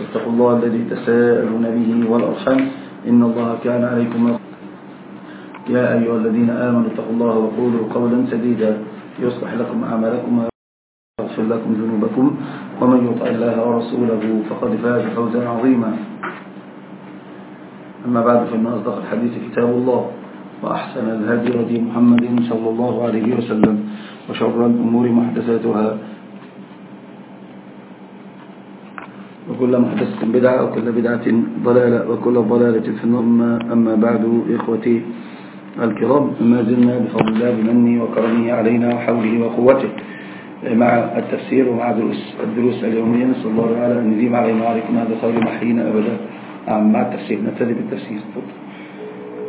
اتقوا الله الذي تساءلون به والأرحم إن الله كان عليكم يا أيها الذين آمنوا اتقوا الله وقولوا قولا سديدا يصلح لكم أعمالكم ويغفر لكم ذنوبكم. ومن يطع الله ورسوله فقد فاز فوزا عظيما. أما بعد فإن أصدق الحديث كتاب الله وأحسن الهدي هدي محمد صلى الله عليه وسلم وشر الأمور محدثاتها وكل محدثة بدعة وكل بدعة ضلالة وكل ضلالة في النار. أما بعد إخوتي الكرام ما زلنا بفضل الله بمنه وكرمه علينا وحوله وقوته. مع التفسير ومع دروس الدروس اليومية نسأل الله تعالى أن يديم علينا وعليكم هذا خير محيين أبدا. نعم، مع التفسير. نبتدي بالتفسير.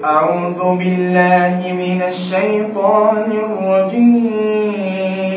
أعوذ بالله من الشيطان الرجيم.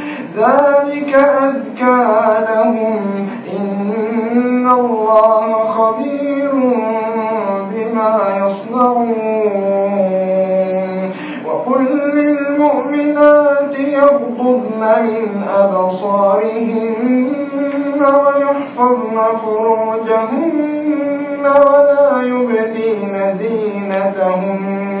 ذلك أذكى لهم إن الله خبير بما يصنعون. وقل للمؤمنات يغضبن من أبصارهن ويحفظن فروجهن ولا يبدين دينتهن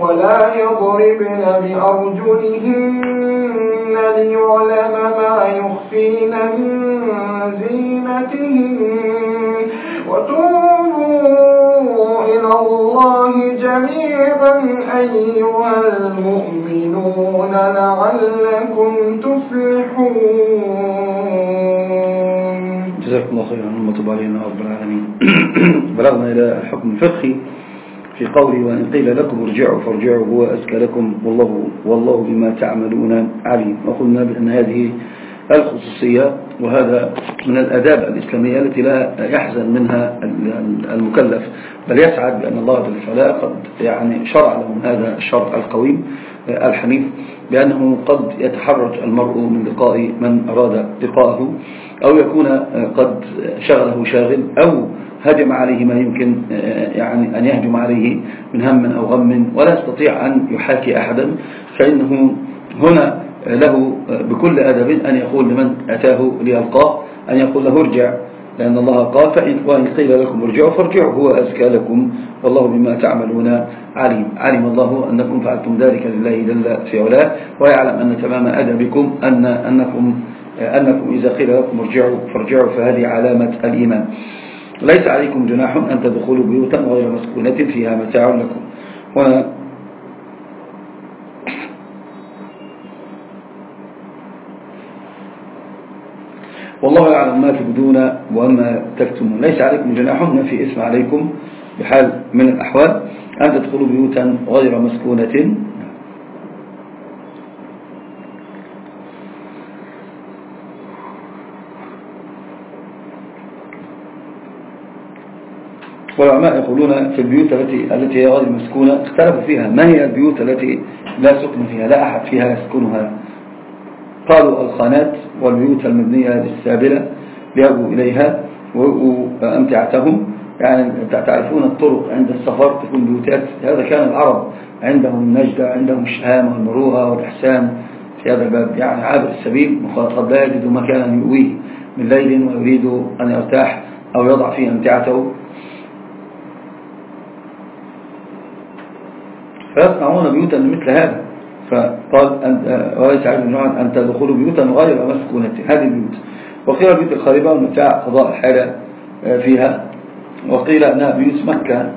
ولا يضربن بأرجلهن ليعلم ما يخفين من زينتهن وتوبوا إلى الله جميعا أيها المؤمنون لعلكم تفلحون جزاكم الله خيرا وتبارك الله رب العالمين. بلغنا إلى الحكم الفقهي في قوله وأن قيل لكم ارجعوا فارجعوا هو أزكى لكم والله, والله بما تعملون عليم. وقلنا بأن هذه الخصوصية وهذا من الأداب الإسلامية التي لا يحزن منها المكلف بل يسعد بأن الله جل وعلا قد يعني شرع لهم هذا الشرع القويم الحنيف بأنه قد يتحرج المرء من لقاء من أراد لقاءه أو يكون قد شغله شاغل أو هجم عليه ما يمكن آه، يعني أن يهجم عليه من هم أو غم ولا يستطيع أن يحاكي أحدا فإنه هنا آه، له آه، بكل أدب أن يقول لمن أتاه ليلقاه أن يقول له ارجع لأن الله قال فإن وإن قيل لكم ارجعوا فارجعوا هو أزكى لكم والله بما تعملون عليم. علم الله أنكم فعلتم ذلك لله جل في علاه ويعلم أن تمام أدبكم أن أنكم أنكم إذا قيل لكم ارجعوا فارجعوا فهذه علامة الإيمان. ليس عليكم جناح أن تدخلوا بيوتا غير مسكونة فيها متاع لكم. و والله يعلم ما تبدون وما تكتمون. ليس عليكم جناح ما في اسم عليكم بحال من الأحوال أن تدخلوا بيوتا غير مسكونة والعلماء يقولون في البيوت التي التي هي غير مسكونة اختلفوا فيها. ما هي البيوت التي لا سكن فيها؟ لا أحد فيها يسكنها. قالوا الخانات والبيوت المبنية السابلة ليأبوا إليها ويؤوا أمتعتهم يعني تعرفون الطرق عند السفر تكون بيوتات. هذا كان العرب عندهم النجدة عندهم الشهامة والمروءة والإحسان في هذا الباب. يعني عابر السبيل قد لا يجد مكانا يؤويه من ليل ويريد أن يرتاح أو يضع فيه أمتعته. فيصنعون بيوتا مثل هذا فقال وليس عبد نوعا أن تدخلوا بيوتا غير مسكونة. هذه البيوت. وقيل بيوت الخريبة ومتاع قضاء الحالة آه، فيها. وقيل أنها بيوت مكة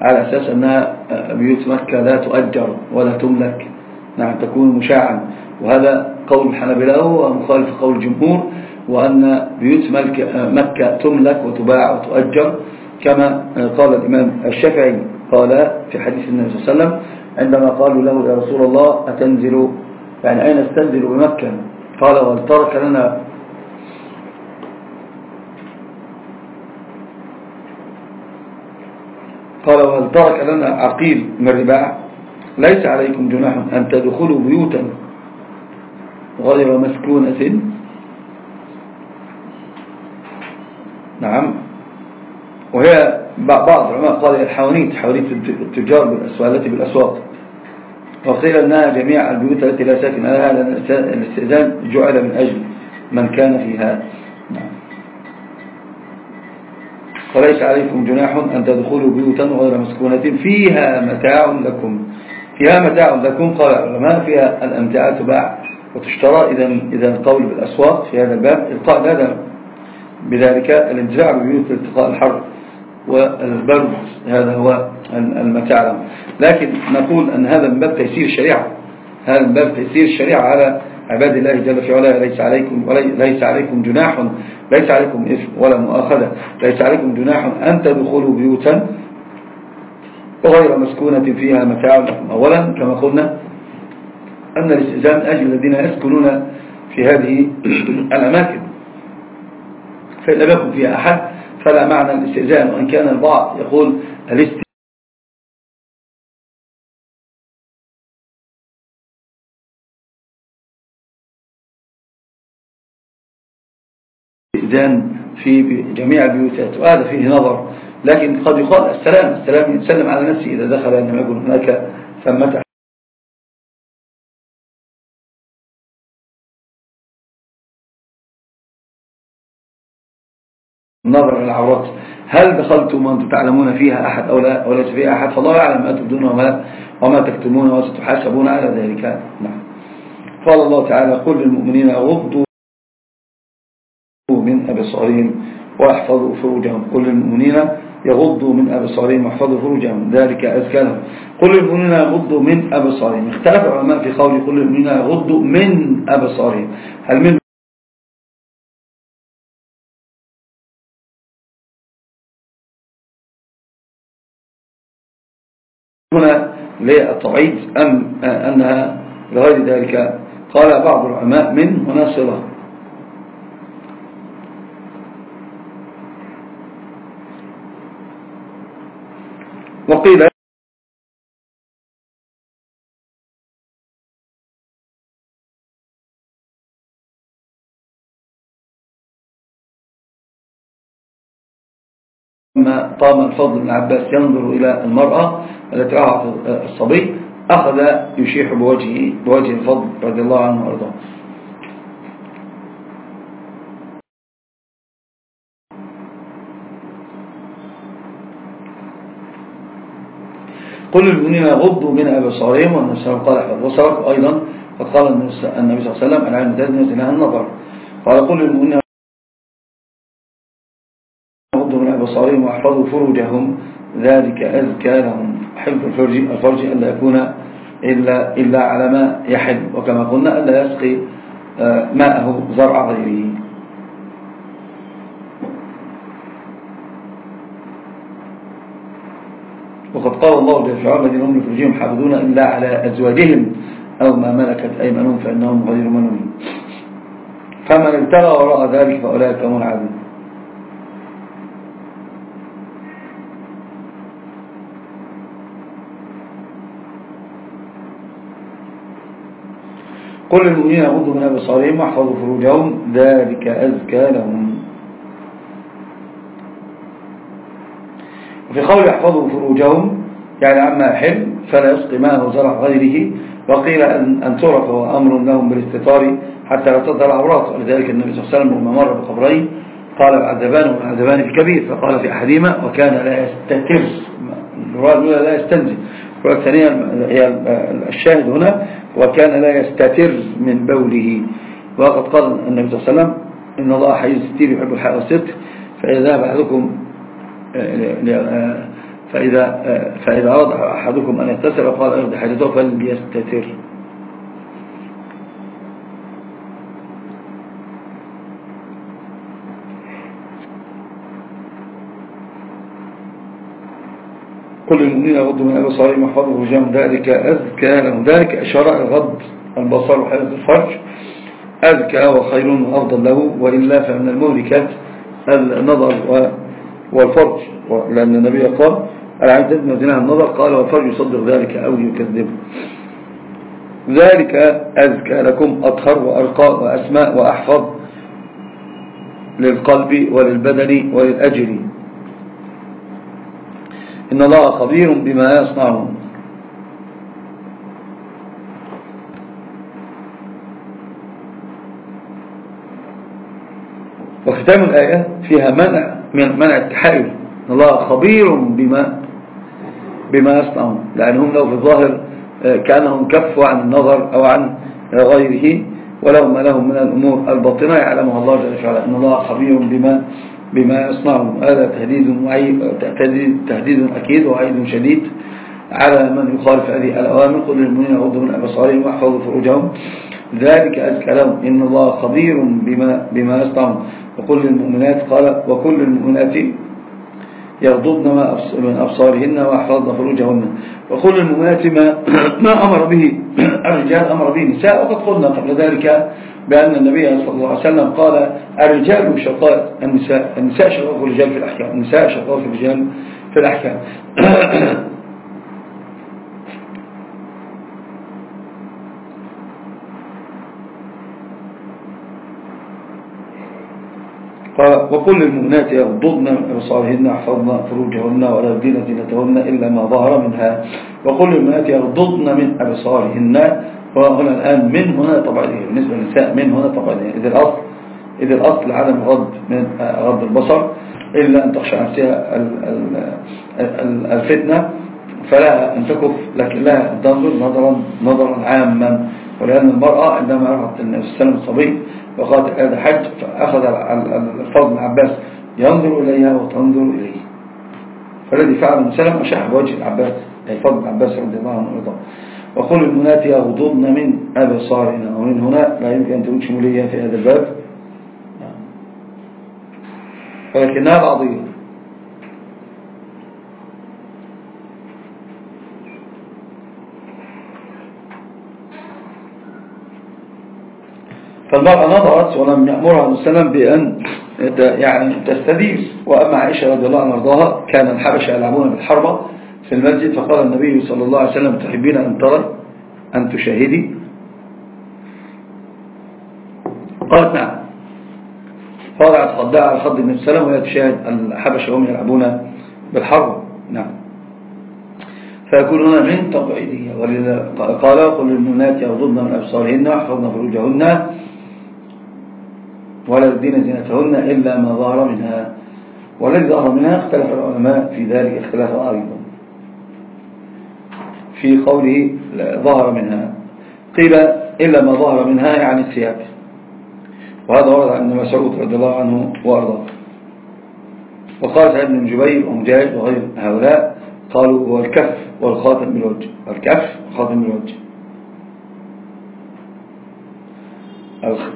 على أساس أنها آه، بيوت مكة لا تؤجر ولا تملك. نعم تكون مشاعا. وهذا قول الحنبلة ومخالف قول الجمهور وأن بيوت آه، مكة تملك وتباع وتؤجر. كما قال الإمام الشافعي قال في حديث النبي صلى الله عليه وسلم عندما قالوا له يا رسول الله أتنزل؟ يعني أين أستنزل؟ بمكة. قال والترك لنا قال وهل ترك لنا عقيل من رباع ليس عليكم جناح أن تدخلوا بيوتا غير مسكونة. نعم. وهي بعض العلماء قال الحوانيت حوانيت التجار التي بالأسواق. وقيل أنها جميع البيوت التي لا ساكن لها لأن الاستئذان جعل من أجل من كان فيها. نعم. فليس عليكم جناح أن تدخلوا بيوتا غير مسكونة. فيها متاع لكم. فيها متاع لكم قال العلماء. فيها الأمتاع تباع وتشترى. إذا إذا القول بالأسواق في هذا الباب. إلقاء هذا بذلك الانتزاع ببيوت التقاء الحرب والبرد هذا هو المتعلم لكن نقول أن هذا من باب تيسير الشريعة. هذا من باب تيسير الشريعة على عباد الله جل في علاه. ليس عليكم ليس عليكم جناح ليس عليكم إثم ولا مؤاخذة. ليس عليكم جناح أن تدخلوا بيوتا غير مسكونة فيها متاع لكم أولا كما قلنا أن الاستئذان أجل الذين يسكنون في هذه الأماكن. فإن لم يكن فيها أحد فلا معنى الاستئذان وإن كان البعض يقول الاستئذان في جميع البيوتات وهذا فيه نظر. لكن قد يقال السلام السلام يسلم على نفسه إذا دخل أنه يقول هناك ثمة نظر العورات. هل دخلتم وأنتم تعلمون فيها أحد أو لا وليس فيها أحد؟ فالله يعلم ما تبدون وما, وما تكتمون وستحاسبون على ذلك. نعم. قال الله تعالى قل للمؤمنين أغضوا من أبصارهم واحفظوا فروجهم. قل للمؤمنين يغضوا من أبصارهم واحفظوا فروجهم. ذلك أذكى لهم. قل للمؤمنين يغضوا من أبصارهم. اختلف العلماء في قول قل للمؤمنين يغضوا من أبصارهم. هل من هنا للتضعيف أم أنها لغير ذلك. قال بعض العلماء من مناصرة وقيل لما قام الفضل بن عباس ينظر إلى المرأة التي أعطى الصبي أخذ يشيح بوجهه بوجه الفضل رضي الله عنه وأرضاه. قل للمؤمنين غضوا من أبصارهم وأن السلام قال أحد. بصرك أيضا فقال النبي صلى الله عليه وسلم العلم تزن وزنها النظر. قال قل للمؤمنين غضوا من أبصارهم وأحفظوا فروجهم. ذلك أذكى لهم حفظ الفرج, الفرج ألا يكون إلا, إلا على ما يحل وكما قلنا ألا يسقي آه، ماءه زرع غيره. وقد قال الله جل وعلا الذين هم لفرجهم حافظون إلا على أزواجهم أو ما ملكت أيمانهم فإنهم غير منهم فمن ابتغى وراء ذلك فأولئك هم العادلون قل للمؤمنين يغضوا من ابصارهم واحفظوا فروجهم ذلك أزكى لهم. وفي قول يحفظوا فروجهم يعني عما يحل فلا يسقي ماءه زرع غيره وقيل أن, أن تعرف هو أمر لهم بالاستطار حتى لا تظهر عورات ولذلك النبي صلى الله عليه وسلم لما مر بقبرين قال العذبان والعذبان الكبير فقال في أحدهما وكان لا يستتر. الرواية الأولى لا يستنزل الرؤية الثانية الشاهد هنا وكان لا يستتر من بوله. وقد قال النبي صلى الله عليه وسلم إن الله حي الستير يحب الحق الستر فإذا ذهب أحدكم فإذا, فإذا أراد أحدكم أن يتسر فقال أرد حاجته فليستتر. كل المؤمنين يغض من أبصارهم يحفظوا وجههم ذلك أذكى لهم. ذلك أشراء غض البصر وحياة الفرج. أذكى وخير وأفضل له وإلا فمن المهلكات النظر والفرج. لأن النبي قال العين تدمى زناها النظر؟ قال والفرج يصدق ذلك أو يكذبه ذلك أذكى لكم أطهر وأرقى وأسماء وأحفظ للقلب وللبدن وللأجل إن اللہ خبیر بما يصنعون. وختام الآية فيها منع من منع التحايل. إن الله خبير بما بما يصنعون. لأنهم لو في الظاهر آه، كأنهم كفوا عن النظر أو عن غيره ولو ما لهم من الأمور الباطنة يعلمها الله جل وعلا. أن الله خبير بما بما يصنعه هذا تهديد تهديد أكيد وعيد شديد على من يخالف هذه الأوامر. قل للمؤمنين أغضوا من أبصارهم وأحفظوا فروجهم. ذلك أزكى لهم إن الله خبير بما, بما يصنعون وقل للمؤمنات قال وكل المؤمنات يغضضن ما من أبصارهن وأحفظن فروجهن. وكل المؤمنات ما, ما أمر به الرجال أمر به النساء وقد قلنا قبل ذلك بأن النبي صلى الله عليه وسلم قال الرجال شقاء النساء النساء شقاء الرجال في الأحكام. النساء شقاء الرجال في الأحكام. وكل المؤمنات يغضضن بصارهن احفظن فروجهن ولا يبدين زينتهن إلا ما ظهر منها. وكل المؤمنات يغضضن من أبصارهن. وهنا الآن من هنا طبعا إيه؟ بالنسبة للنساء من هنا طبعا إيه؟ إذا الأصل إذا الأصل عدم غض من آه، غض البصر إلا أن تخشى نفسها الفتنة فلا أن تكف لكن لها تنظر نظرا نظرا عاما. ولأن المرأة عندما رأت النبي صلى الله عليه وسلم الصبي وقالت هذا حج فأخذ الفضل بن ينظر إليها وتنظر إليه. فالذي فعل مسلم أشاح بوجه العباس أي فضل العباس رضي الله عنه وارضاه وقل المنات يغضضن من أبصارنا. ومن هنا لا يمكن أن تكون شمولية في هذا الباب. نعم. ولكنها بعضية فالمرأة نظرت ولم يأمرها المسلم بأن يعني تستديس. وأما عائشة رضي الله عنها كان الحبشة يلعبون بالحربة. في المسجد فقال النبي صلى الله عليه وسلم تحبين أن ترى أن تشاهدي؟ قالت نعم. فرعت خضاء على خد النبي صلى الله عليه وسلم وهي تشاهد الحبشة وهم يلعبون بالحرب نعم. فيكون هنا من تقعيدية قال قل للمنات يغضضن من أبصارهن واحفظن فروجهن ولا يدين زينتهن إلا ما ظهر منها. والذي ظهر منها اختلف العلماء في ذلك اختلافا أيضا في قوله ظهر منها. قيل إلا ما ظهر منها يعني الثياب. وهذا ورد عن مسعود رضي الله عنه وأرضاه. وقال سعيد بن جبير ومجاج وغير هؤلاء قالوا هو الكف والخاتم بالوجه. الكف والخاتم بالوجه.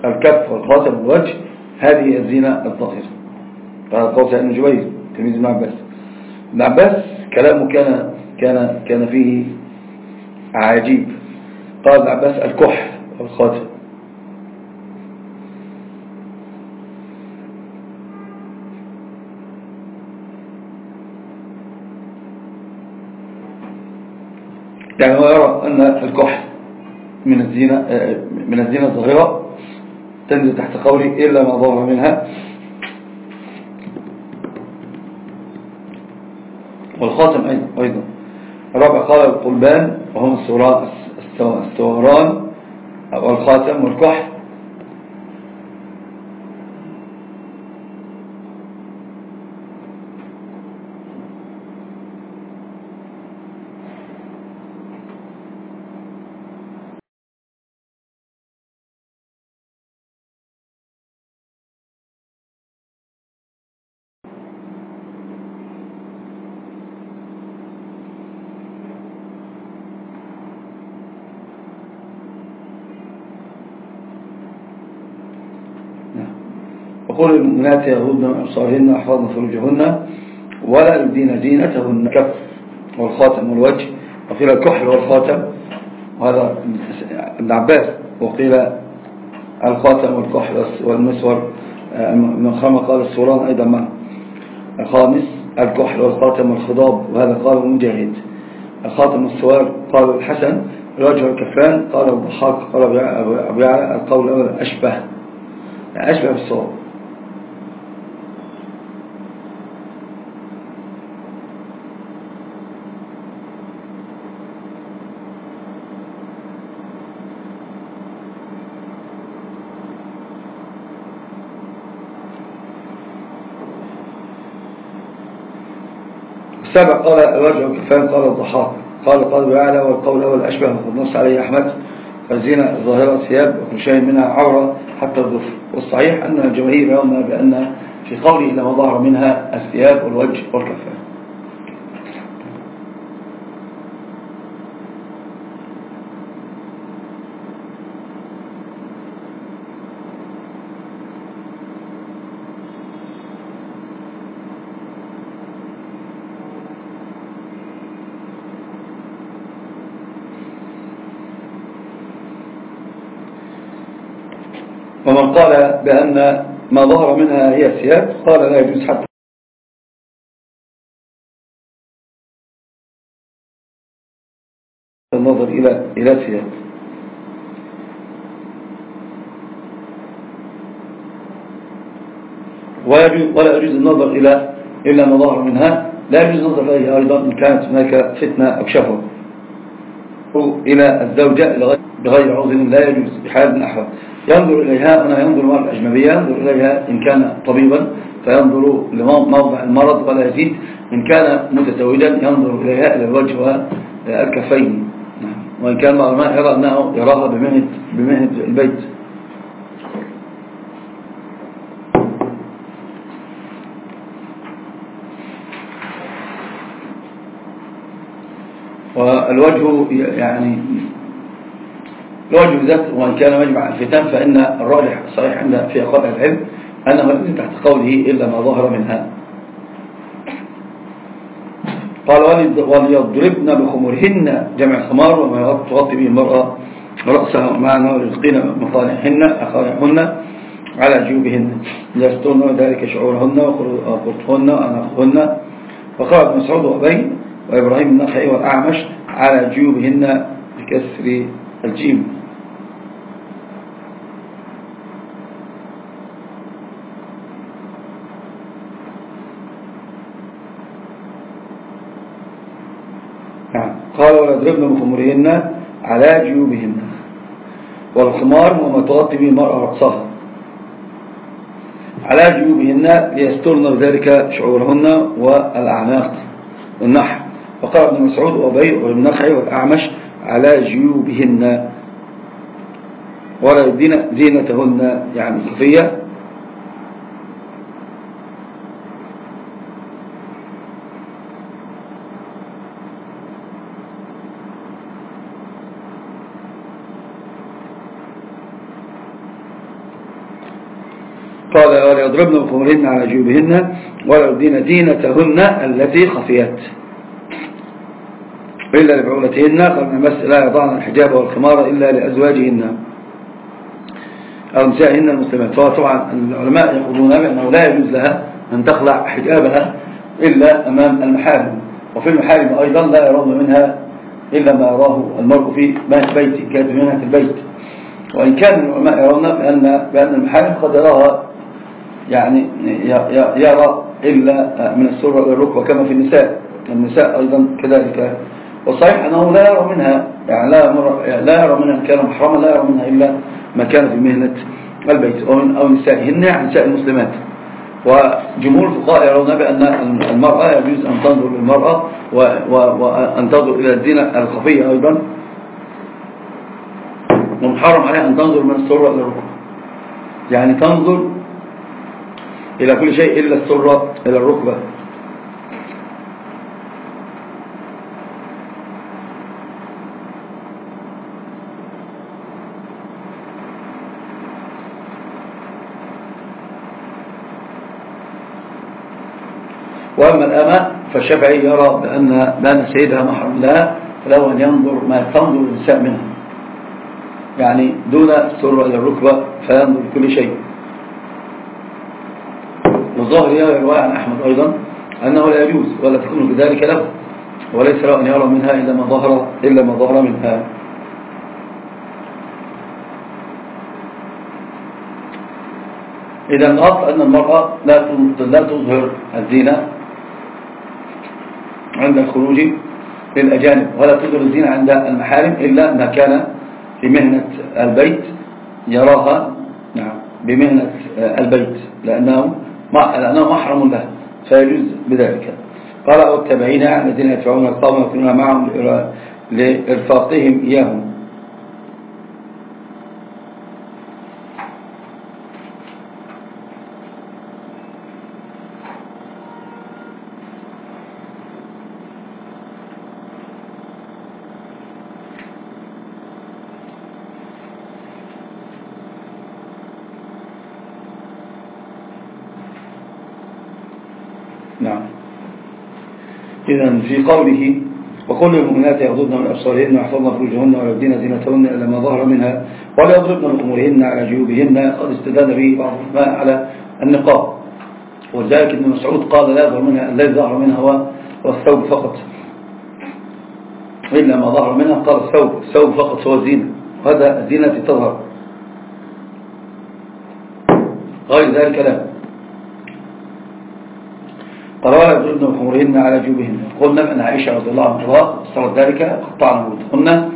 الكف والخاتم بالوجه هذه الزينة الظاهرة. قال قول سعيد بن جبير تلميذ ابن عباس. ابن عباس كلامه كان كان كان فيه عجيب قال ابن عباس الكح الخاتم يعني هو يرى أن الكح من الزينة من الزينة الظاهرة تنزل تحت قولي إلا ما ظهر منها. والخاتم أيضا. رب خالق القلبان وهم الصوران والخاتم والكحف قل مات يهودنا وأبصارهن وأحفظن فروجهن ولا يبدين زينتهن كف والخاتم والوجه وقيل الكحل والخاتم وهذا ابن عباس وقيل الخاتم والكحل والمسور من خام قال السوران أيضا ما. الخامس الكحل والخاتم والخضاب وهذا قال مجاهد. الخاتم والسوار قال الحسن الوجه والكفان قال الضحاك قال أبو القول أشبه أشبه بالصواب سبع قال الوجه كفان قال الضحاك قال قال بأعلى والقول هو وقد نص عليه أحمد فالزينة ظاهرة ثياب وكل شيء منها عورة حتى الظفر والصحيح أن الجماهير يوم بأن في قوله لما ظهر منها الثياب والوجه والكفان. ومن قال بأن ما ظهر منها هي السياب قال لا يجوز حتى. النظر إلى السياب ولا يجوز النظر إلى إلا ما ظهر منها. لا يجوز النظر إليها أيضا إن كانت هناك فتنة أو شهوة. إلى الزوجة بغير عوض لا يجوز بحال من أحوال. ينظر إليها هنا ينظر المرض الأجنبية ينظر إليها إن كان طبيبا فينظر لموضع المرض ولا يزيد إن كان متزوجا ينظر إليها إلى الوجه والكفين نعم. وإن كان ما يرى أنه يراها بمهنة, بمهنة البيت. والوجه يعني وجوزت وإن كان مجمع الفتن فإن الراجح الصحيح عند في أقوال العلم أنه ليس تحت قوله إلا ما ظهر منها. قال وليضربن بخمرهن جمع خمار وما تغطي به المرأة رأسها معنا ويلقين مصالحهن أخارحهن على جيوبهن. لستون ذلك شعورهن وقرطهن وأناقهن وقال ابن مسعود وأبي وإبراهيم النخعي والأعمش على جيوبهن بكسر الجيم. ويضربن بخمرهن على جيوبهن. والخمار ومتوطي به المرأة رقصها على جيوبهن ليسترن بذلك شعورهن والأعناق والنحو وقال ابن مسعود وأبي والنخع والأعمش على جيوبهن. ولا يدين زينتهن يعني صفية. يضربن بخمرهن على جيوبهن ويردين دينتهن التي خفيت. إلا لبعولتهن فالمس لا يضعن الحجاب والخمار إلا لأزواجهن. أو نسائهن المسلمات فطبعا العلماء يقولون بأنه لا يجوز لها أن تخلع حجابها إلا أمام المحارم. وفي المحارم أيضا لا يرون منها إلا ما يراه المرء في بيت كانت منها في البيت. وإن كان العلماء يرون بأن, بأن المحارم قد يراها يعني يرى إلا من السورة إلى الركبة كما في النساء. النساء أيضا كذلك. وصحيح أنه لا يرى منها يعني لا يرى منها كان محرما لا يرى منها إلا ما كان في مهنة البيت أو نسائهن يعني نساء المسلمات. وجمهور الفقهاء يرون بأن المرأة يجوز أن تنظر للمرأة وأن تنظر إلى الدين الخفية أيضا. ومحرم عليها أن تنظر من السورة إلى الركبة. يعني تنظر إلى كل شيء إلا السرة إلى الركبة. وأما الأمة فالشافعي يرى بأن بأن سيدها محرم لها فلو أن ينظر ما تنظر النساء منها. يعني دون السرة إلى الركبة فينظر كل شيء. والظاهر يرى رواية عن أحمد أيضا أنه لا يجوز ولا تكون بذلك له وليس له أن يرى منها إلا ما ظهر, إلا ما ظهر منها. إذا نقص أن المرأة لا لا تظهر الزينة عند الخروج للأجانب ولا تظهر الزينة عند المحارم إلا ما كان في مهنة البيت يراها نعم، بمهنة البيت لأنهم لأنه محرم له. فيجوز بذلك. قال والتابعين الذين يدفعون القوم ويكونون معهم لإرفاقهم إياهم. إذا في قوله وكل المؤمنات يغضبن من أبصارهن ويحفظن فروجهن ويبدين زينتهن إلا ما ظهر منها ولا يضربن بأمورهن على جيوبهن قد استدان به بعض ما على النقاب ولذلك ابن مسعود قال لا يظهر منها الذي ظهر منها هو والثوب فقط. إلا ما ظهر منها قال الثوب الثوب فقط هو الزينة وهذا الزينة تظهر. غير ذلك لا. قرار ابن خمرهن على جيوبهن قلنا أن عائشة رضي الله عنها صارت ذلك قطعا قلنا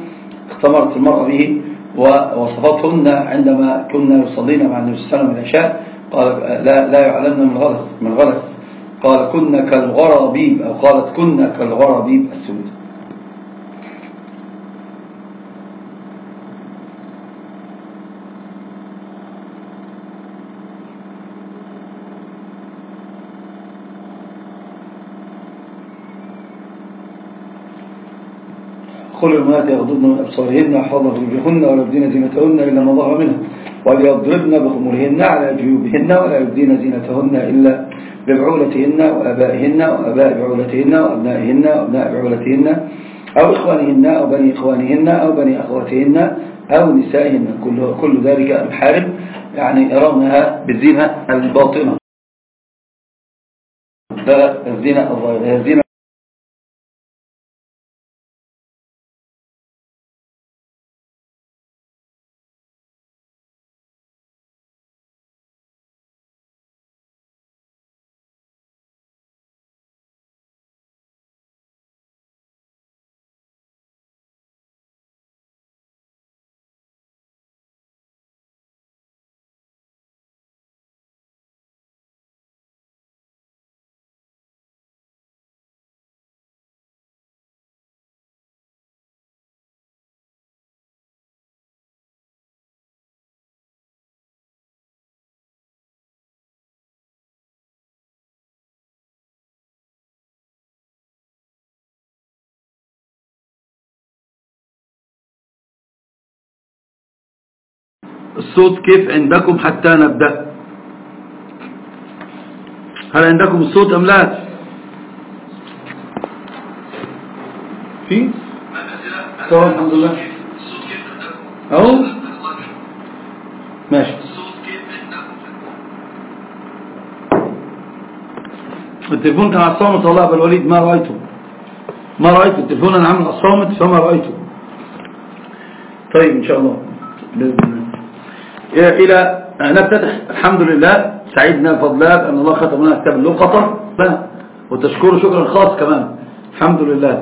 اختمرت المرأة به ووصفتهن عندما كنا يصلين مع النبي صلى الله عليه وسلم العشاء. قال لا, لا يعلمنا من غلط من غلط. قال كنا كالغرابيب أو قالت كنا كالغرابيب السود. خلوا المات يغضضن من أبصارهن حظر بهن ولا يبدين زينتهن إلا ما ظهر منها وليضربن بخمرهن على جيوبهن ولا يبدين زينتهن إلا ببعولتهن وأبائهن وأباء بعولتهن وأبنائهن وأبناء بعولتهن أو إخوانهن أو بني إخوانهن أو بني أخواتهن أو نسائهن. كل, كل ذلك الحارم يعني يرونها بالزينة الباطنة. الزينة الظاهرة. الصوت كيف عندكم حتى نبدأ؟ هل عندكم الصوت أم لا؟ في؟ طبعا الحمد لله. أو؟ ماشي. التليفون كان على الصامت والله الوليد ما رأيته. ما رأيته. التليفون أنا عامل الصامت فما رأيته. طيب إن شاء الله. إلى قيل الحمد لله. سعيدنا فضلات أن الله ختم لنا كتاب اللقطة. وتشكره شكرا خاص كمان. الحمد لله.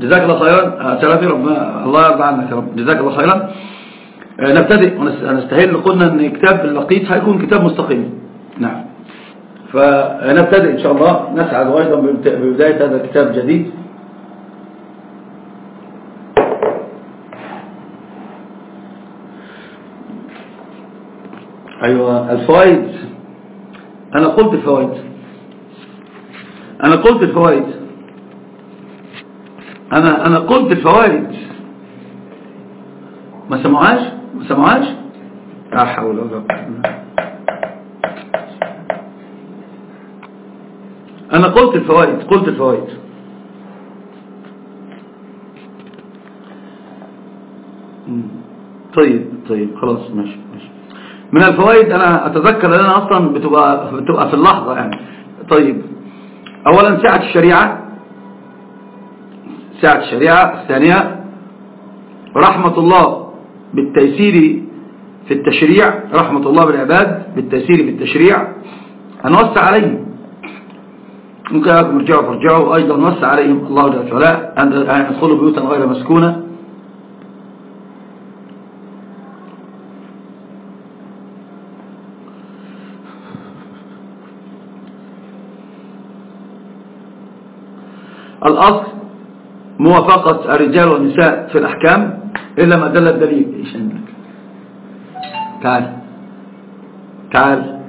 جزاك الله خيرا. سلامي ربنا. الله يرضى عنك يا رب. جزاك الله خيرا. آه، نبتدئ. ونستهل قلنا إن كتاب اللقيط هيكون كتاب مستقيم. نعم. فنبتدئ إن شاء الله. نسعد وأيضا ببداية هذا الكتاب الجديد. أيوه الفوائد. أنا قلت الفوائد. أنا قلت الفوائد. أنا أنا قلت الفوائد. ما سمعاش ما سمعاش لا حول ولا قوة أنا قلت الفوائد. قلت الفوائد. طيب طيب خلاص ماشي. من الفوائد أنا أتذكر لأن أصلا بتبقى بتبقى في اللحظة يعني. طيب. اولا سعة الشريعة. سعة الشريعة. الثانية رحمة الله بالتيسير في التشريع. رحمة الله بالعباد بالتيسير في التشريع. هنوسع عليهم. ممكن ارجعوا فارجعوا أيضا نوسع عليهم. الله جل وعلا. أن يدخلوا بيوتا غير مسكونة. الأصل موافقة الرجال والنساء في الأحكام إلا ما دل الدليل. إيش عندك؟ تعال. تعال.